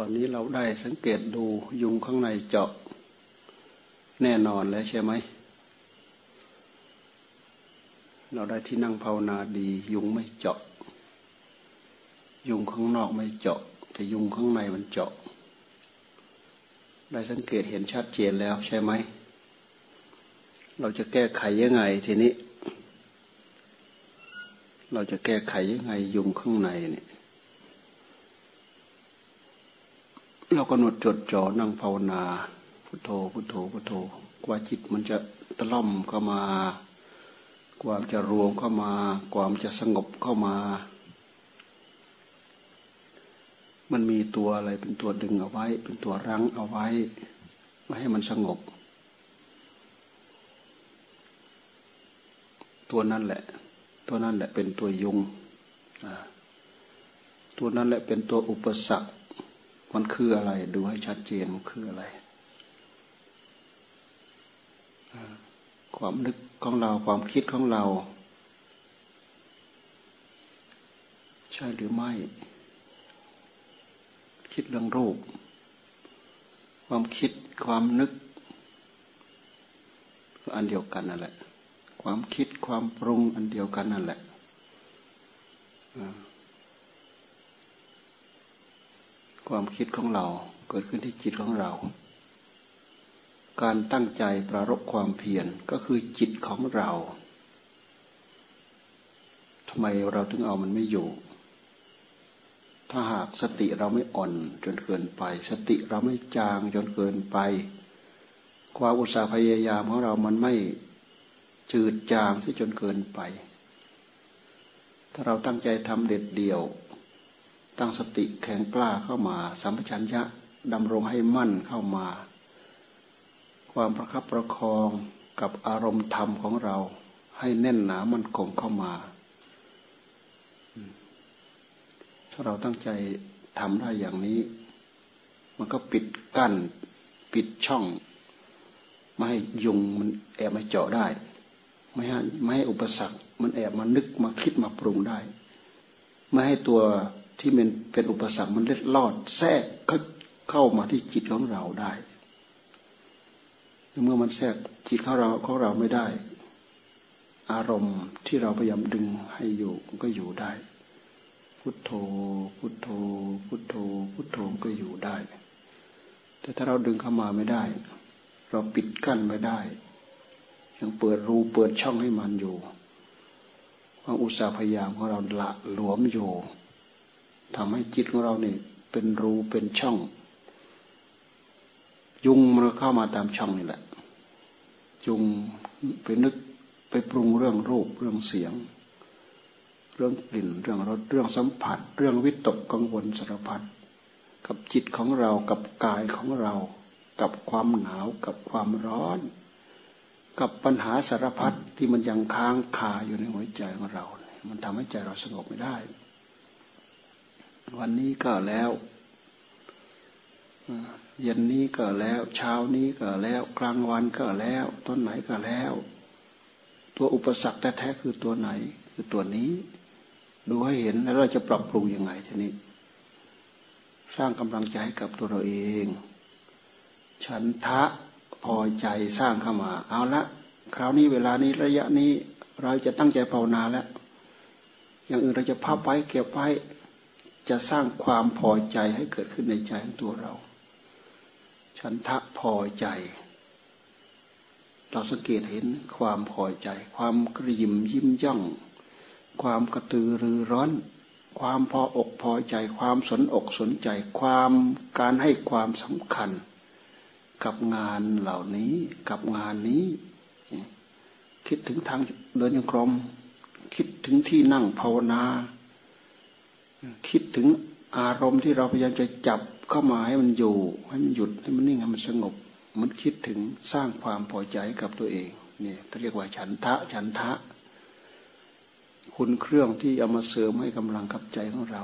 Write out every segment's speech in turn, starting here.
ตอนนี้เราได้สังเกตดูยุงข้างในเจาะแน่นอนแล้วใช่ไหม เราได้ที่นั่งภาวนาดี ยุงไม่เจาะ ยุงข้างนอกไม่เจาะ แต่ยุงข้างในมันเจาะ ได้สังเกตเห็นชัดเจนแล้วใช่ไหม เราจะแก้ไขยังไงทีนี้ เราจะแก้ไขยังไงยุงข้างในเนี่ย เรากำหนดจดจ่อนั่งภาวนาพุทโธพุทโธพุทโธกว่าจิตมันจะตะล่อมเข้ามา ความจะรวมเข้ามา ความจะสงบเข้ามา มันมีตัวอะไรเป็นตัวดึงเอาไว้ เป็นตัวรั้งเอาไว้ไม่ให้มันสงบ ตัวนั้นแหละ ตัวนั้นแหละเป็นตัวยุงตัวนั้นแหละเป็นตัวอุปสรรค มันคืออะไร ดูให้ชัดเจนมันคืออะไร ความนึกของเราความคิดของเรา ใช่หรือไม่ คิดเรื่องรูป ความคิดความนึกอันเดียวกันนั่นแหละ ความคิดความปรุงอันเดียวกันนั่นแหละ ความคิดของเราเกิดขึ้นที่จิตของเรา การตั้งใจประรบความเพียรก็คือจิตของเราทำไมเราถึงเอามันไม่อยู่ ถ้าหากสติเราไม่อ่อนจนเกินไป สติเราไม่จางจนเกินไป ความอุตสาห์พยายามของเรามันไม่จืดจางซะจนเกินไป ถ้าเราตั้งใจทำเด็ดเดี่ยว ตั้งสติแข็งกล้าเข้ามาสัมปชัญญะดำรงให้มั่นเข้ามา ความประคับประคองกับอารมณ์ธรรมของเราให้แน่นหนามั่นคงเข้ามา ถ้าเราตั้งใจทำได้อย่างนี้ มันก็ปิดกั้นปิดช่อง ไม่ให้ยุงมันแอบมาเจาะได้ ไม่ให้ไม่ให้อุปสรรค มันแอบมานึกมาคิดมาปรุงได้ ไม่ให้ตัว ที่มันเป็นอุปสรรคมันเล็ดลอด แทรกเข้ามาที่จิตของเราได้เมื่อมันแทรกจิตของเราของเราไม่ได้ อารมณ์ที่เราพยายามดึงให้อยู่ก็อยู่ได้ พุทโธ พุทโธ พุทโธ พุทโธก็อยู่ได้ แต่ถ้าเราดึงเข้ามาไม่ได้ เราปิดกั้นไม่ได้ ยังเปิดรูเปิดช่องให้มันอยู่ความอุตสาห์พยายามของเราละหลวมอยู่ ทำให้จิตของเราเนี่ยเป็นรูเป็นช่อง ยุงมันเข้ามาตามช่องนี่แหละ ยุงไปนึกไปปรุงเรื่องรูปเรื่องเสียง เรื่องกลิ่น เรื่องรสเรื่องสัมผัส เรื่องวิตกกังวลสารพัดกับจิตของเรากับกายของเรา กับความหนาวกับความร้อน กับปัญหาสารพัดที่มันยังค้างคาอยู่ในหัวใจของเรา มันทำให้ใจเราสงบไม่ได้ วันนี้ก็แล้วเย็นนี้ก็แล้ว เช้านี้ก็แล้ว กลางวันก็แล้ว ต้นไหนก็แล้ว ตัวอุปสรรคแท้ๆคือตัวไหน คือตัวนี้ ดูให้เห็นแล้วเราจะปรับปรุงยังไงทีนี้ สร้างกำลังใจให้กับตัวเราเอง ฉันทะพอใจสร้างเข้ามา เอาละคราวนี้เวลานี้ระยะนี้ เราจะตั้งใจภาวนาแล้ว อย่างอื่นเราจะพับไว้เก็บไว้ จะสร้างความพอใจให้เกิดขึ้นในใจของตัวเรา ฉันทะพอใจ เราสังเกตเห็นความพอใจ ความกระยิมยิ้มย่อง ความกระตือรือร้อน ความพออกพอใจ ความสนอกสนใจ ความการให้ความสำคัญ กับงานเหล่านี้กับงานนี้ คิดถึงทางเดินยังกรมคิดถึงที่นั่งภาวนา คิดถึงอารมณ์ที่เราพยายามจะจับเข้ามาให้มันอยู่ ให้มันหยุดให้มันนิ่งให้มันสงบ มันคิดถึงสร้างความพอใจกับตัวเองเนี่ยเรียกว่าฉันทะฉันทะ คุณเครื่องที่เอามาเสริมให้กำลังกับใจของเรา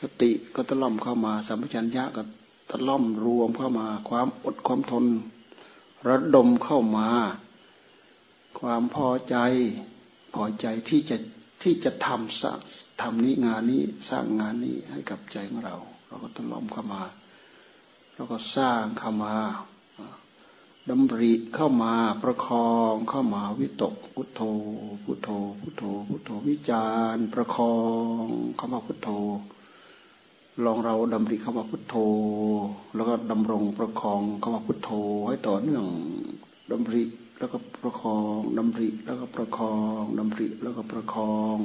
สติก็ตะล่อมเข้ามาสัมปชัญญะก็ตะล่อมรวมเข้ามา ความอดความทน ระดมเข้ามา ความพอใจพอใจที่จะ ที่จะทำสร้างทำนี้งานนี้สร้างงานนี้ให้กับใจของเรา เราก็ต้องล้อมเข้ามาแล้วก็สร้างเข้ามาดำริเข้ามาประคองเข้ามาวิตกพุทโธ พุทโธ พุทโธ พุทโธวิจารประคองเข้ามาพุทโธ ลองเราดำริเข้ามาพุทโธ แล้วก็ดำรงประคองเข้ามาพุทโธให้ต่อเนื่องดำริ แล้วก็ประคองดำริ แล้วก็ประคองดำริ แล้วก็ประคอง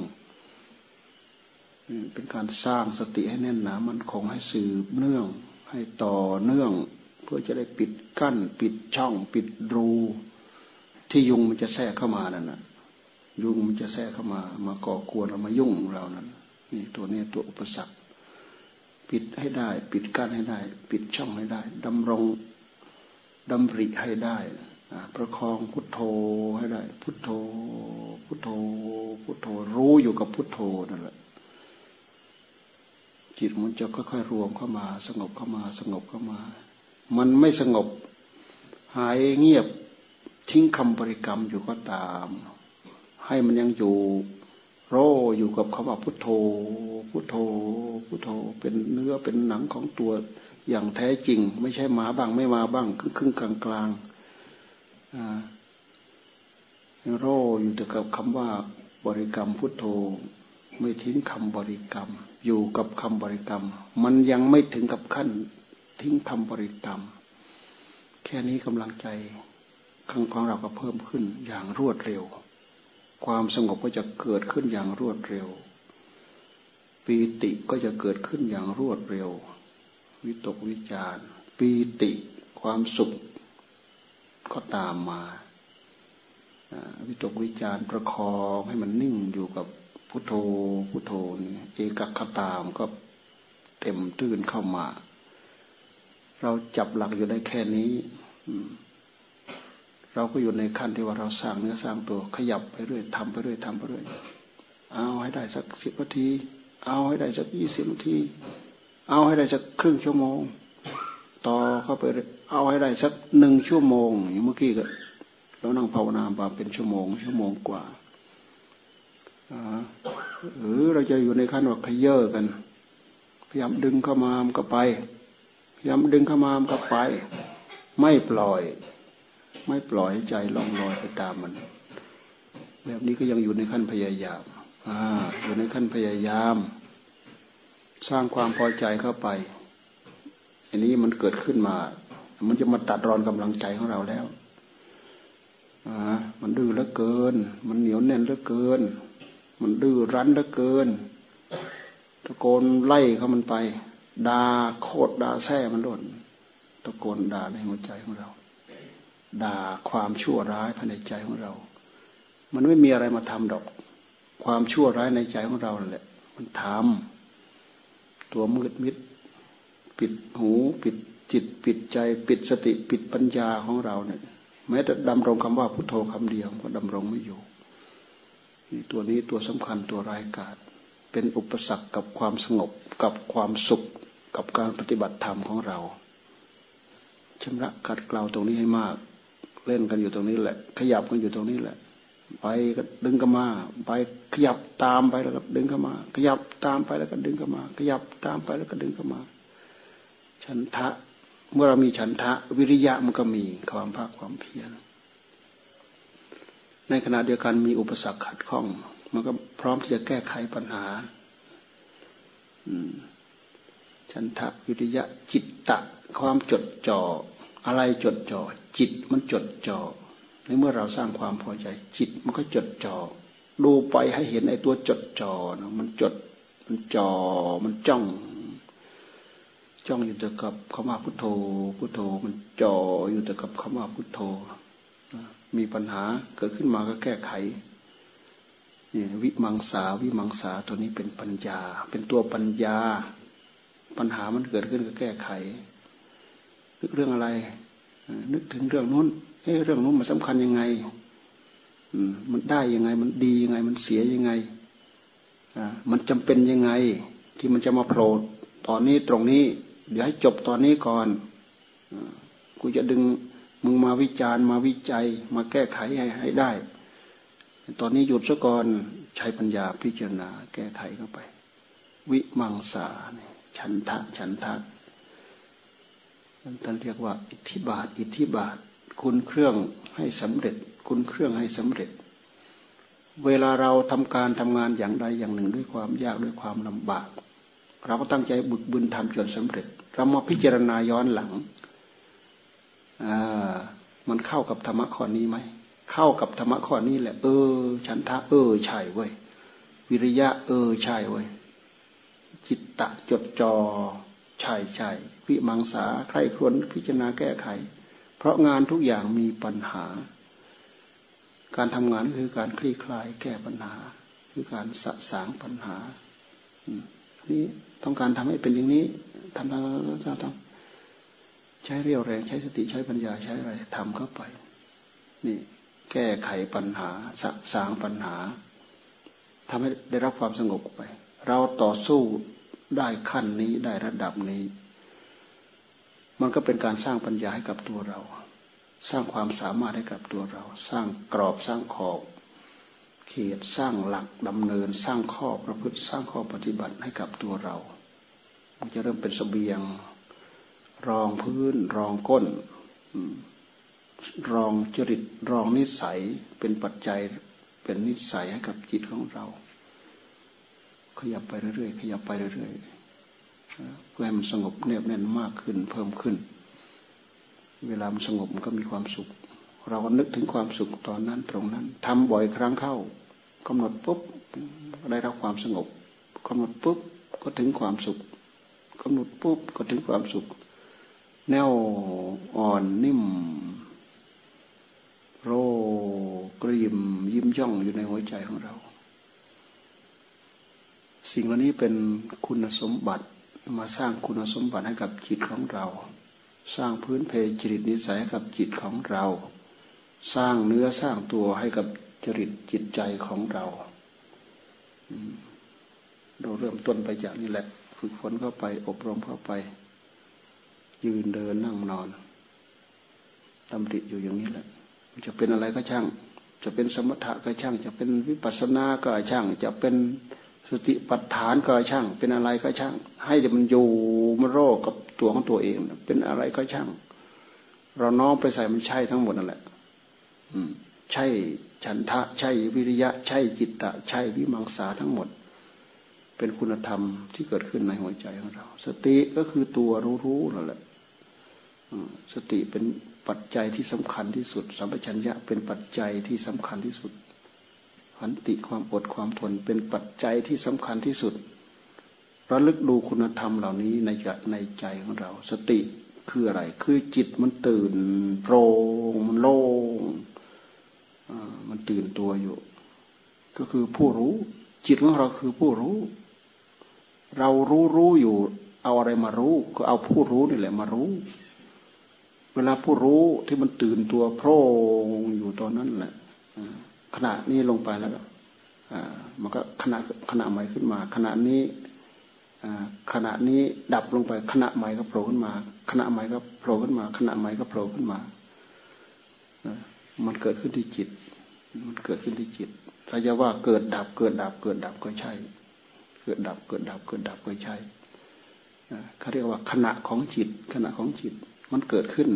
เป็นการสร้างสติให้แน่นหนามันคงให้สืบเนื่อง ให้ต่อเนื่อง เพื่อจะได้ปิดกั้น ปิดช่อง ปิดรู ที่ยุงมันจะแทรกเข้ามานั่นนะยุงมันจะแทรกเข้ามา มาก่อกวนเรามายุ่งเรานั้นนี่ตัวนี้ตัวอุปสรรค ปิดให้ได้ ปิดกั้นให้ได้ ปิดช่องให้ได้ดำรงดำริให้ได้ ประคองพุทโธให้ได้ พุทโธ พุทโธ พุทโธ รู้อยู่กับพุทโธนั่นแหละ จิตมันจะค่อยๆรวมเข้ามา สงบเข้ามาสงบเข้ามา มันไม่สงบ หายเงียบทิ้งคำบริกรรมอยู่ก็ตาม ให้มันยังอยู่โรอยู่กับคำว่าพุทโธ พุทโธ พุทโธ เป็นเนื้อเป็นหนังของตัวอย่างแท้จริง ไม่ใช่มาบ้างไม่มาบ้างครึ่งครึ่งกลางกลาง โรอยู่แต่กับคำว่าบริกรรมพุทโธ ไม่ทิ้งคำบริกรรม อยู่กับคำบริกรรม มันยังไม่ถึงกับขั้นทิ้งคำบริกรรม แค่นี้กำลังใจข้างของเราก็เพิ่มขึ้นอย่างรวดเร็ว ความสงบก็จะเกิดขึ้นอย่างรวดเร็ว ปีติก็จะเกิดขึ้นอย่างรวดเร็ว วิตกวิจารปีติ ความสุข ก็ตามมาวิตกวิจารประคองให้มันนิ่งอยู่กับพุทโธพุทโธนี่เอกคตามก็เต็มตื้นเข้ามา เราจับหลักอยู่ได้แค่นี้เราก็อยู่ในขั้นที่ว่าเราสร้างเนื้อสร้างตัวขยับไปเรื่อยทำไปเรื่อยทำไปเรื่อยเอาให้ได้สักสิบนาที เอาให้ได้สักยี่สิบนาที เอาให้ได้สักครึ่งชั่วโมง เข้าไปเอาให้ได้สักหนึ่งชั่วโมงอย่างเมื่อกี้ก็เรานั่งภาวนามาเป็นชั่วโมง ชั่วโมงกว่าหรือเราจะอยู่ในขั้นว่าขยเยอะกัน พยายามดึงเข้ามามันก็ไป พยายามดึงเข้ามามันก็ไป ไม่ปล่อย ไม่ปล่อยใจลองลอยไปตามมัน แบบนี้ก็ยังอยู่ในขั้นพยายามออยู่ในขั้นพยายาม สร้างความพอใจเข้าไป อันนี้มันเกิดขึ้นมา มันจะมาตัดรอนกำลังใจของเราแล้วอ่ามันดื้อเหลือเกิน มันเหนียวแน่นเหลือเกิน มันดื้อรั้นเหลือเกิน ตะโกนไล่เขามันไปด่าโคตรด่าแท้มันโดนตะโกนด่าในหัวใจของเรา ด่าความชั่วร้ายภายในใจของเรา มันไม่มีอะไรมาทำดอก ความชั่วร้ายในใจของเราแหละ มันทำตัวมืดมิด ปิดหูปิดจิตปิดใจ ปิดสติปิดปัญญาของเราเนี่ยแม้แต่ดำรงคำว่าพุทโธคำเดียวก็ดำรงไม่อยู่ตัวนี้ตัวสำคัญตัวรายกาศเป็นอุปสรรคกับความสงบกับความสุขกับการปฏิบัติธรรมของเราชำระกัดเกลาตรงนี้ให้มาก เล่นกันอยู่ตรงนี้แหละ ขยับกันอยู่ตรงนี้แหละ ไปก็ดึงกันมา ไปขยับตามไปแล้วก็ดึงเข้ามา ขยับตามไปแล้วก็ดึงเข้ามา ขยับตามไปแล้วก็ดึงเข้ามา ฉันทะ เมื่อเรามีฉันทะ วิริยะมันก็มีความภาคความเพียรในขณะเดียวกันมีอุปสรรคขัดข้อง มันก็พร้อมที่จะแก้ไขปัญหาฉันทะวิริยะจิตตะความจดจ่ออะไรจดจ่อจิตมันจดจ่อในเมื่อเราสร้างความพอใจ จิตมันก็จดจ่อดูไปให้เห็นไอ้ตัวจดจ่อนะมันจดมันจ่อมันจ้อง จ้องอยู่แต่กับคำว่าพุทโธ พุทโธมันจ่ออยู่แต่กับคำว่าพุทโธมีปัญหาเกิดขึ้นมาก็แก้ไขนี่วิมังสาวิมังสาตัวนี้เป็นปัญญา เป็นตัวปัญญา ปัญหามันเกิดขึ้นก็แก้ไข นึกเรื่องอะไร นึกถึงเรื่องนู้นเอ้เรื่องนู้นมันสำคัญยังไงมันได้ยังไง มันดียังไง มันเสียยังไงมันจำเป็นยังไง ที่มันจะมาโผล่ตอนนี้ตรงนี้ เดี๋ยวให้จบตอนนี้ก่อนกูจะดึงมึงมาวิจารณ์มาวิจัยมาแก้ไขให้ให้ได้ ตอนนี้หยุดซะก่อนใช้ปัญญาพิจารณา แก้ไขเข้าไป วิมังสาฉันทะฉันทะท่านเรียกว่า อิทธิบาท อิทธิบาท คุณเครื่องให้สำเร็จ คุณเครื่องให้สำเร็จ เวลาเราทำการทำงานอย่างใดอย่างหนึ่งด้วยความยากด้วยความลำบาก เราก็ตั้งใจบึกบึนทำจนสำเร็จ เรามาพิจารณาย้อนหลังมันเข้ากับธรรมะข้อนี้ไหมเข้ากับธรรมะข้อนี้แหละ เออ ฉันทะเออใช่เว้ยวิริยะ เออใช่เว้ยจิตตะจดจอใช่ใช่วิมังสาใครครวญพิจารณาแก้ไข เพราะงานทุกอย่างมีปัญหา การทำงานก็คือการคลี่คลายแก้ปัญหา คือการสะสางปัญหานี่ ต้องการทำให้เป็นอย่างนี้ทำทำทำทำใช้เรียวแรงใช้สติใช้ปัญญาใช้อะไรทำเข้าไป นี่แก้ไขปัญหาสะสางปัญหาทำให้ได้รับความสงบไป เราต่อสู้ได้ขั้นนี้ได้ระดับนี้ มันก็เป็นการสร้างปัญญาให้กับตัวเรา สร้างความสามารถให้กับตัวเรา สร้างกรอบสร้างขอบ เขตสร้างหลักดำเนินสร้างข้อประพฤติสร้างข้อปฏิบัติให้กับตัวเรา มันจะเริ่มเป็นสเสบียง รองพื้น รองก้น รองจริตรองนิสัยเป็นปัจจัยเป็นนิสัยให้กับจิตของเรา ขยับไปเรื่อยๆขยับไปเรื่อยๆเพื่อให้มันสงบแนบแน่นมากขึ้นเพิ่มขึ้น เวลามันสงบมันก็มีความสุขเราก็นึกถึงความสุขตอนนั้นตรงนั้นทำบ่อยครั้งเข้า กำหนดปุ๊บได้รับความสงบกำหนดปุ๊บก็ถึงความสุขกำหนดปุ๊บก็ถึงความสุข แนวอ่อนนิ่ม โรกริมยิ้มย่องอยู่ในหัวใจของเรา สิ่งเหล่านี้เป็นคุณสมบัติมาสร้างคุณสมบัติให้กับจิตของเรา สร้างพื้นเพจริตนิสัยให้กับจิตของเรา สร้างเนื้อสร้างตัวให้กับ จริตจิตใจของเราเราเริ่มต้นไปจากนี้แหละ ฝึกฝนเข้าไป อบรมเข้าไป ยืนเดินนั่งนอนดำริอยู่อย่างนี้แหละจะเป็นอะไรก็ช่าง จะเป็นสมถะก็ช่าง จะเป็นวิปัสสนาก็ช่าง จะเป็นสติปัฏฐานก็ช่าง เป็นอะไรก็ช่าง ให้จะมันอยู่มันโรคกับตัวของตัวเอง เป็นอะไรก็ช่าง เราน้อมไปใส่มันใช่ทั้งหมดนั่นแหละใช่ ฉันทะใช่วิริยะใช่จิตตะใช่วิมังสาทั้งหมด เป็นคุณธรรมที่เกิดขึ้นในหัวใจของเรา สติก็คือตัวรู้ๆนั่นแหละสติเป็นปัจจัยที่สำคัญที่สุด สัมปชัญญะเป็นปัจจัยที่สำคัญที่สุดขันติความอดความทนเป็นปัจจัยที่สำคัญที่สุดระลึกดูคุณธรรมเหล่านี้ในในใจของเรา สติคืออะไร คือจิตมันตื่นโปร่งมันโล่ง มันตื่นตัวอยู่ ก็คือผู้รู้ จิตของเราคือผู้รู้ เรารู้รู้อยู่ เอาอะไรมารู้ ก็เอาผู้รู้นี่แหละมารู้ เวลาผู้รู้ที่มันตื่นตัวโพร่งอยู่ตอนนั้นแหละขณะนี้ลงไปแล้วมันก็ขณะขณะใหม่ขึ้นมา ขณะนี้ขณะนี้ดับลงไป ขณะใหม่ก็โผล่ขึ้นมา ขณะใหม่ก็โผล่ขึ้นมา ขณะใหม่ก็โผล่ขึ้นมา มันเกิดขึ้นที่จิต มันเกิดขึ้นที่จิตถ้าจะว่าเกิดดับเกิดดับเกิดดับก็ใช่ เกิดดับเกิดดับเกิดดับก็ใช่เขาเรียกว่าขณะของจิต ขณะของจิต มันเกิดขึ้น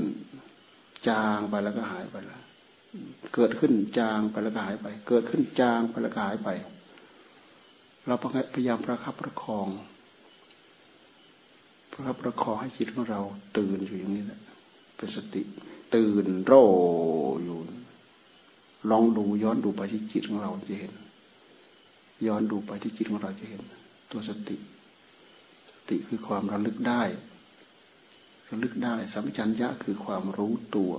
จางไปแล้วก็หายไปแล้วเกิดขึ้นจางไปแล้วก็หายไป เกิดขึ้นจางไปแล้วก็หายไป เราพยายามประคับประคองประคับประคองให้จิตของเราตื่นอยู่อย่างนี้แหละเป็นสติ ตื่นโรอยู่ ลองดูย้อนดูไปที่จิตของเราจะเห็น ย้อนดูไปที่จิตของเราจะเห็น ตัวสติ สติคือความระลึกได้ ระลึกได้สัมชัญญะคือความรู้ตัว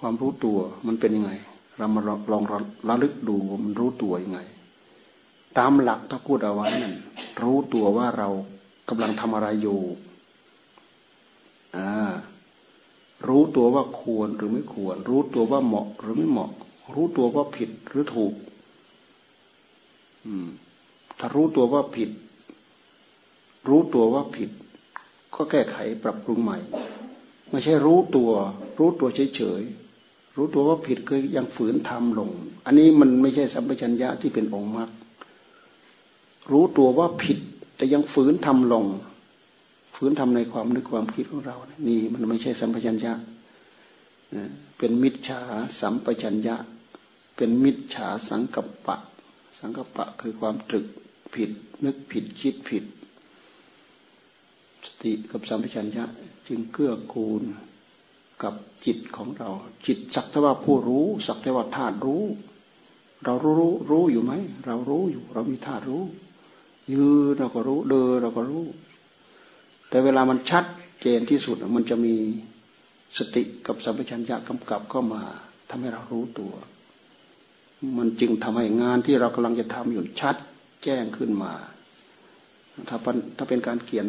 ความรู้ตัวมันเป็นยังไง เรามาลองระลึกดูมันรู้ตัวยังไง ตามหลักถ้าพูดเอาไว้นั่นรู้ตัวว่าเรากำลังทำอะไรอยู่อ่า รู้ตัวว่าควรหรือไม่ควร รู้ตัวว่าเหมาะหรือไม่เหมาะ รู้ตัวว่าผิดหรือถูก อืม ถ้ารู้ตัวว่าผิด รู้ตัวว่าผิด ก็แก้ไขปรับปรุงใหม่ ไม่ใช่รู้ตัว รู้ตัวเฉยๆรู้ตัวว่าผิดคือยังฝืนทำลง อันนี้มันไม่ใช่สัมปชัญญะที่เป็นองค์มรรครู้ตัวว่าผิดแต่ยังฝืนทำลง ฝืฝืนทำในความนึกความคิดของเรา นี่มันไม่ใช่สัมปชัญญะเป็นมิจฉาสัมปชัญญะ เป็นมิจฉาสังกัปปะ สังกัปปะคือความตรึกผิด นึกผิดคิดผิด สติกับสัมปชัญญะ จึงเกื้อกูลกับจิตของเรา จิตสักแต่ว่าผู้รู้ สักแต่ว่าธาตุรู้ เรารู้รู้รู้อยู่ไหม เรารู้อยู่ เรามีธาตุรู้ยืนเราก็รู้ เดินเราก็รู้ แต่เวลามันชัดเจนที่สุดมันจะมีสติกับสัมปชัญญะกำกับเข้ามาทำให้เรารู้ตัว มันจึงทำให้งานที่เรากำลังจะทำอยู่ชัดแจ้งขึ้นมา ถ้าถ้าเป็นการเขียน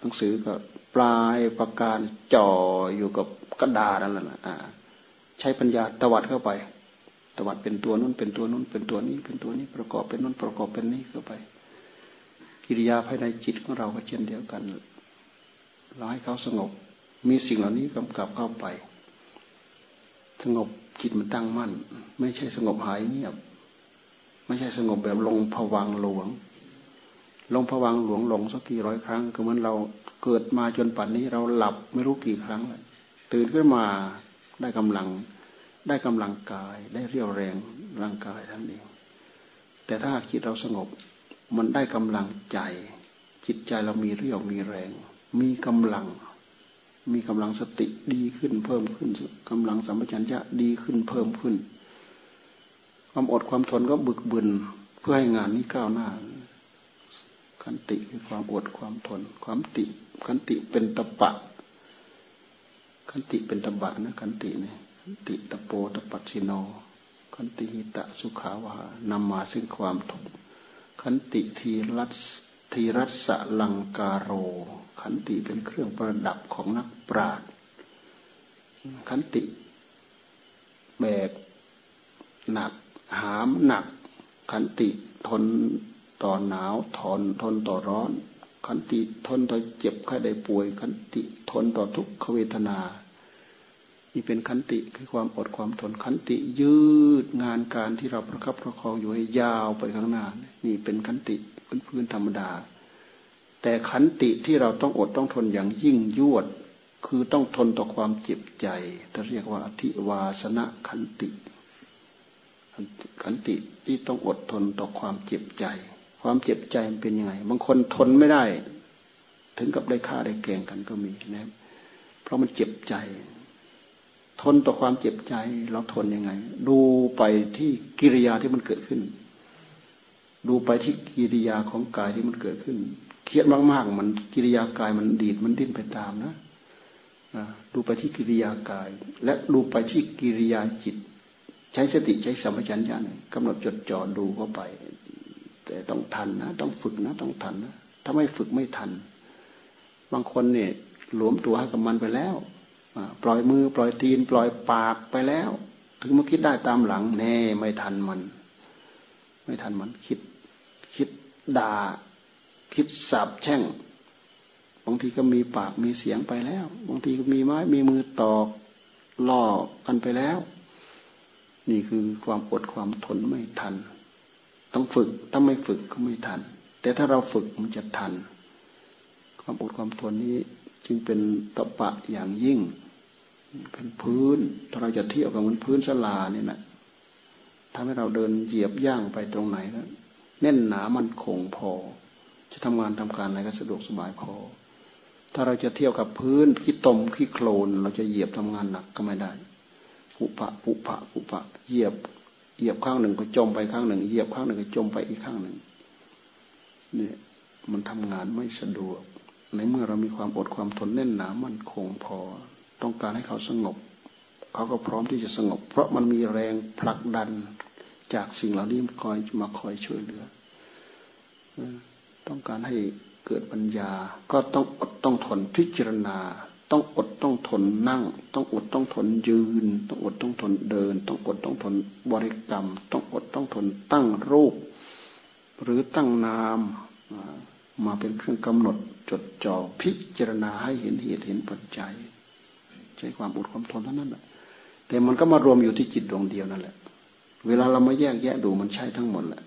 หนังสือก็ปลายประการจ่ออยู่กับกระดาษนั่นแหละใช้ปัญญาตวัดเข้าไป ตวัดเป็นตัวนู้นเป็นตัวนู้นเป็นตัวนี้ เป็นตัวนี้ประกอบเป็นนู้นประกอบเป็นนี้เข้าไป กิริยาภายในจิตของเราก็เช่นเดียวกัน เราให้เขาสงบ มีสิ่งเหล่านี้กำกับเข้าไป สงบจิตมันตั้งมั่น ไม่ใช่สงบหายเงียบ ไม่ใช่สงบแบบลงผวังหลวง ลงผวังหลวงลงสักกี่ร้อยครั้งก็เหมือนเราเกิดมาจนป่านนี้เราหลับไม่รู้กี่ครั้งแล้วตื่นขึ้นมาได้กำลังได้กำลังกายได้เรี่ยวแรงร่างกายท่านเอง แต่ถ้าจิตเราสงบมันได้กำลังใจ จิตใจเรามีเรี่ยวมีแรง มีกำลัง มีกำลังสติดีขึ้นเพิ่มขึ้นกำลังสัมปชัญญะดีขึ้นเพิ่มขึ้น ความอดความทนก็บึกบึนเพื่อให้งานนี้ก้าวหน้า ขันติคือความอดความทน ความติขันติเป็นตะปะ ขันติเป็นตบะนะขันติเนี่ยขันติตะโปตะปัชิโนขันติหิตะสุขาวานำมาซึ่งความทุกข์ขันติทีรัสทีรัสลังการโร ขันติเป็นเครื่องประดับของนักปราชญ์ขันติแบกหนักหามหนัก ขันติทนต่อหนาวทนทนต่อร้อน ขันติทนต่อเจ็บไข้ได้ป่วย ขันติทนต่อทุกขเวทนานี่เป็นขันติคือความอดความทนขันติยืดงานการที่เราประคับประคองอยู่ให้ยาวไปข้างหน้า นี่เป็นขันติพื้นพื้นธรรมดา แต่ขันติที่เราต้องอดต้องทนอย่างยิ่งยวด คือต้องทนต่อความเจ็บใจจะเรียกว่าอธิวาสนะขันติ ขันติที่ต้องอดทนต่อความเจ็บใจ ความเจ็บใจมันเป็นยังไง บางคนทนไม่ได้ ถึงกับได้ฆ่าได้แกงกันก็มีนะเพราะมันเจ็บใจ ทนต่อความเจ็บใจเราทนยังไง ดูไปที่กิริยาที่มันเกิดขึ้น ดูไปที่กิริยาของกายที่มันเกิดขึ้น เครียดมากๆมันกิริยากายมันดีดมันดิ้นไปตามนะดูไปที่กิริยากาย และดูไปที่กิริยาจิต ใช้สติใช้สัมปชัญญะกำหนดจดจ่อดูเข้าไป แต่ต้องทันนะ ต้องฝึกนะ ต้องทันนะถ้าไม่ฝึกไม่ทัน บางคนเนี่ยหลวมตัวให้กับมันไปแล้วปล่อยมือปล่อยตีน ปล่อยปากไปแล้ว ถึงมาคิดได้ตามหลังแน่ไม่ทันมัน ไม่ทันมันคิดคิดด่า คิดสาบแช่ง บางทีก็มีปากมีเสียงไปแล้ว บางทีก็มีไม้มีมือตอกล่อกันไปแล้ว นี่คือความอดความทนไม่ทัน ต้องฝึกถ้าไม่ฝึกก็ไม่ทัน แต่ถ้าเราฝึกมันจะทัน ความอดความทนนี้จึงเป็นตปะอย่างยิ่ง เป็นพื้น ถ้าเราจะเที่ยวกับมันพื้นสลาเนี่ยนะทำให้เราเดินเหยียบย่างไปตรงไหนแล้วแน่นหนามันคงพอ จะทำงานทำการอะไรก็สะดวกสบายพอ ถ้าเราจะเที่ยวกับพื้นขี้ตมขี้โคลน เราจะเหยียบทำงานหนักก็ไม่ได้ปุปะปุปะปุปะเหยียบเหยียบข้างหนึ่งก็จมไปข้างหนึ่งเหยียบข้างหนึ่งก็จมไปอีกข้างหนึ่งเนี่ยมันทำงานไม่สะดวก ในเมื่อเรามีความอดความทนแน่นหนามันคงพอ ต้องการให้เขาสงบ เขาก็พร้อมที่จะสงบ เพราะมันมีแรงผลักดันจากสิ่งเหล่านี้คอยมาคอยช่วยเหลือ ต้องการให้เกิดปัญญา ก็ต้องอดต้องทนพิจารณา ต้องอดต้องทนนั่ง ต้องอดต้องทนยืน ต้องอดต้องทนเดิน ต้องอดต้องทนบริกรรม ต้องอดต้องทนตั้งรูป หรือตั้งนามมาเป็นเครื่องกำหนดจดจ่อพิจารณาให้เห็นเหตุเห็นปัจจัย ใช้ความอดความทนเท่านั้นแหละแต่มันก็มารวมอยู่ที่จิตดวงเดียวนั่นแหละ เวลาเรามาแยกแยะดูมันใช่ทั้งหมดแหละ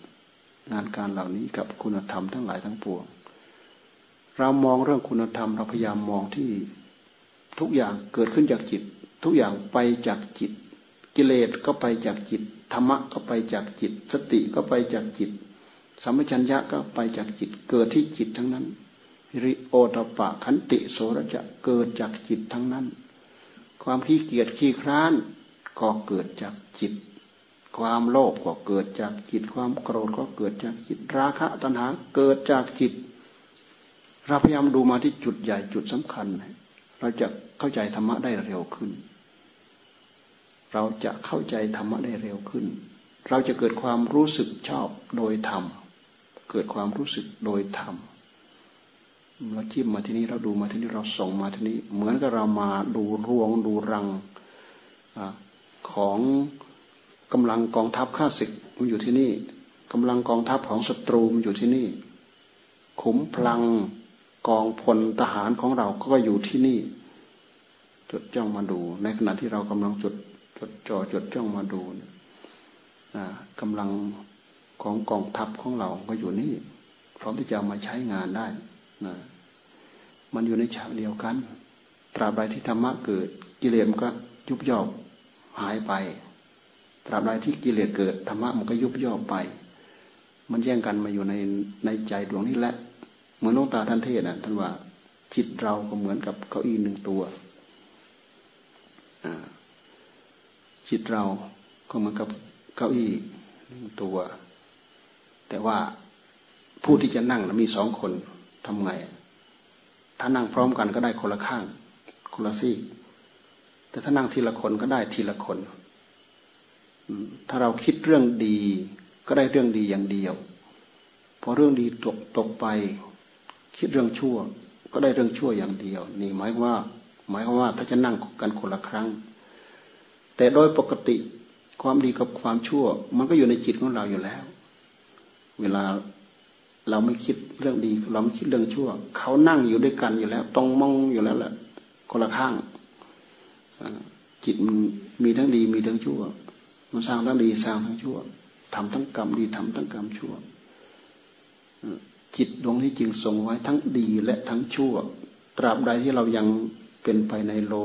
งานการเหล่านี้กับคุณธรรมทั้งหลายทั้งปวง เรามองเรื่องคุณธรรมเราพยายามมองที่ทุกอย่างเกิดขึ้นจากจิต ทุกอย่างไปจากจิต กิเลสก็ไปจากจิตธรรมะก็ไปจากจิต สติก็ไปจากจิตสัมปชัญญะก็ไปจากจิตเกิดที่จิตทั้งนั้นริโอตปะขันติโสระจะเกิดจากจิตทั้งนั้น ความขี้เกียจขี้คร้านก็เกิดจากจิต ความโลภก็เกิดจากจิต ความโกรธก็เกิดจากจิต ราคะตัณหาเกิดจากจิต เราพยายามดูมาที่จุดใหญ่จุดสำคัญ เราจะเข้าใจธรรมะได้เร็วขึ้น เราจะเข้าใจธรรมะได้เร็วขึ้น เราจะเกิดความรู้สึกชอบโดยธรรม เกิดความรู้สึกโดยธรรม เราจิ้มมาที่นี้เราดูมาที่นี้เราส่งมาที่นี้ เหมือนกับเรามาดูรวงดูรังของ กำลังกองทัพข้าศึกมันอยู่ที่นี่กำลังกองทัพของศัตรูมันอยู่ที่นี่ ขุมพลังกองพลทหารของเราก็อยู่ที่นี่ จดจ้องมาดู ในขณะที่เรากำลังจดจดจ่อจดจ้องมาดูกำลังของกองทัพของเราก็อยู่นี่ พร้อมที่จะมาใช้งานได้นะมันอยู่ในฉากเดียวกัน ตราบใดที่ธรรมะเกิดกิเลสมันก็ยุบย่อหายไป ตราบใดที่กิเลสเกิดธรรมะมันก็ยุบย่อไป มันแย่งกันมาอยู่ในในใจดวงนี้แหละ เหมือนน้องตาท่านเทศนะท่านว่าจิตเราก็เหมือนกับเก้าอี้หนึ่งตัวจิตเราก็เหมือนกับเก้าอี้หนึ่งตัว แต่ว่าผู้ที่จะนั่งมีสองคนทำไง ถ้านั่งพร้อมกันก็ได้คนละข้าง คนละซี่แต่ถ้านั่งทีละคนก็ได้ทีละคน ถ้าเราคิดเรื่องดี ก็ได้เรื่องดีอย่างเดียว พอเรื่องดีตกตกไป คิดเรื่องชั่ว ก็ได้เรื่องชั่วอย่างเดียว นี่หมายว่า หมายความว่าถ้าจะนั่งกันคนละครั้ง แต่โดยปกติความดีกับความชั่ว มันก็อยู่ในจิตของเราอยู่แล้ว เวลาเราไม่คิดเรื่องดี เราไม่คิดเรื่องชั่ว เขานั่งอยู่ด้วยกันอยู่แล้วตรงมองอยู่แล้วแหละคนละข้างจิตมีทั้งดีมีทั้งชั่ว มันสร้างทั้งดีสร้างทั้งชั่วทำทั้งกรรมดีทำทั้งกรรมชั่วจิตดวงที่จริงทรงไว้ทั้งดีและทั้งชั่ว ตราบใดที่เรายังเป็นไปในโล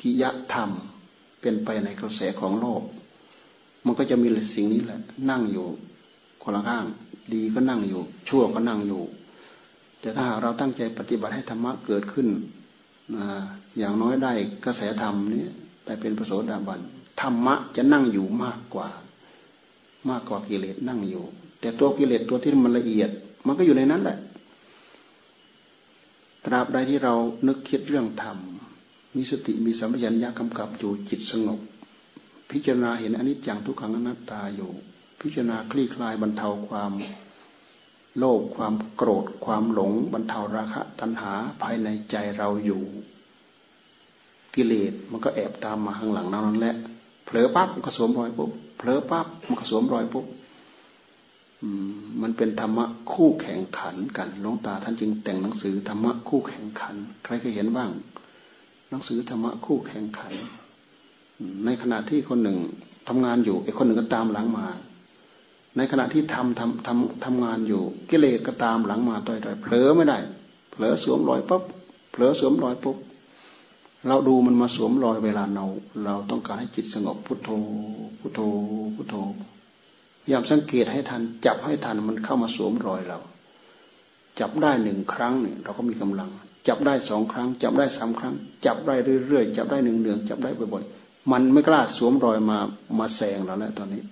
กิยธรรม เป็นไปในกระแสของโลก มันก็จะมีสิ่งนี้แหละ นั่งอยู่คนละข้าง ดีก็นั่งอยู่ ชั่วก็นั่งอยู่ แต่ถ้าเราตั้งใจปฏิบัติให้ธรรมะเกิดขึ้น อย่างน้อยได้กระแสธรรมนี้ได้เป็นพระโสดาบัน ธรรมะจะนั่งอยู่มากกว่า มากกว่ากิเลสนั่งอยู่ แต่ตัวกิเลสตัวที่มันละเอียด มันก็อยู่ในนั้นแหละ ตราบใดที่เรานึกคิดเรื่องธรรม มีสติมีสัมปชัญญะกำกับอยู่จิตสงบ พิจารณาเห็นอนิจจังทุกขังอนัตตาอยู่ พิจารณาคลี่คลายบรรเทาความโลภความโกรธความหลงบรรเทาราคะตัณหาภายในใจเราอยู่ กิเลสมันก็แอบตามมาข้างหลังนั่นแหละ ลอปั๊บมันก็สวมรอยปุ๊บเผลอปั๊บมันก็สวมรอยปุ๊บมันเป็นธรรมะคู่แข่งขันกันหลวงตาท่านจึงแต่งหนังสือธรรมะคู่แข่งขัน ใครเคยเห็นบ้าง หนังสือธรรมะคู่แข่งขัน ในขณะที่คนหนึ่งทำงานอยู่ไอีกคนหนึ่งก็ตามหลังมา ในขณะที่ทำทำทำทำงานอยู่ กิเลสก็ตามหลังมาต่อยๆเผลอไม่ได้ เผลอสวมรอยปุ๊บเผลอสวมรอยปุ๊บ เราดูมันมาสวมรอยเวลาเรา เราต้องการให้จิตสงบพุทโธพุทโธพุทโธพยายามสังเกตให้ทัน จับให้ทันมันเข้ามาสวมรอยเรา จับได้หนึ่งครั้งเนี่ยเราก็มีกำลัง จับได้สองครั้ง จับได้สามครั้ง จับได้เรื่อยๆจับได้หนึ่งเดือนจับได้บ่อยๆมันไม่กล้าสวมรอยมามาแซงเราแล้วตอนนี้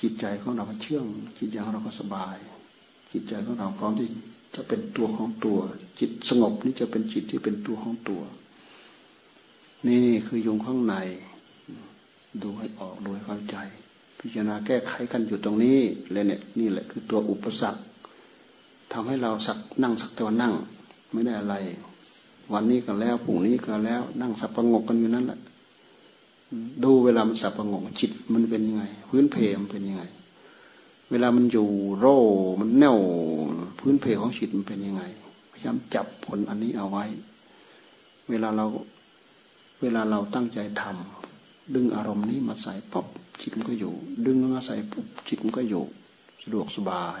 จิตใจของเราเชื่อง จิตใจของเราก็สบาย จิตใจของเราพร้อมที่จะเป็นตัวของตัว จิตสงบนี่จะเป็นจิตที่เป็นตัวของตัว นี่คือยุงข้างใน ดูให้ออกดูให้เข้าใจ พิจารณาแก้ไขกันอยู่ตรงนี้เลยเนี่ยนี่แหละคือตัวอุปสรรคทำให้เราสักนั่งสักตัวนั่ง ไม่ได้อะไร วันนี้ก็แล้วพรุ่งนี้ก็แล้ว นั่งสับประงกกันอยู่นั่นแหละดูเวลามันสับประงกจิตมันเป็นยังไง พื้นเพมันเป็นยังไง เวลามันอยู่โร่มันแน่วพื้นเพของจิตมันเป็นยังไง พยายามจับผลอันนี้เอาไว้ เวลาเรา เวลาเราตั้งใจทำดึงอารมณ์นี้มาใส่ป๊บจิตมันก็อยู่ ดึงมาใส่ปุ๊บจิตมันก็อยู่ สะดวกสบาย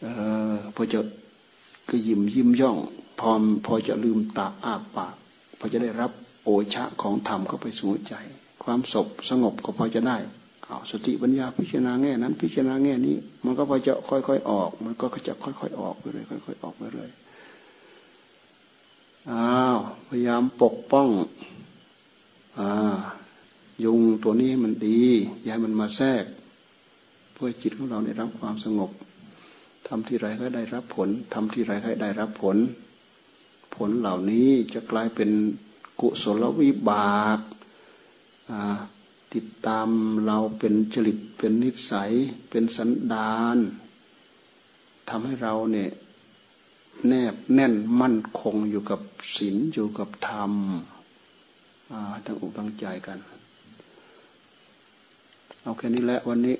เออพอจะก็ยิ้มยิ้มย่อง พอพอจะลืมตาอ้าปาก พอจะได้รับโอชะของธรรมเข้าไปสู่ใจ ความสบสงบก็พอจะได้เอาสติปัญญาพิจารณาแง่นั้น พิจารณาแง่นี้ มันก็พอจะค่อยๆออก มันก็จะค่อยๆออกไปเลยค่อยๆออกไปเลย อ้าวพยายามปกป้อง อ่า ยุงตัวนี้มันดีย้ายมันมาแทรก เพื่อจิตของเราได้รับความสงบทำที่ไรก็ได้รับผลทำที่ไรก็ได้รับผล ผลเหล่านี้จะกลายเป็นกุศลวิบากติดตามเราเป็นจริตเป็นนิสัย เป็นสันดานทำให้เราเนี่ย แนบแน่นมั่นคงอยู่กับศีลอยู่กับธรรมตั้งอกตั้งใจกัน เอาแค่นี้แหละวันนี้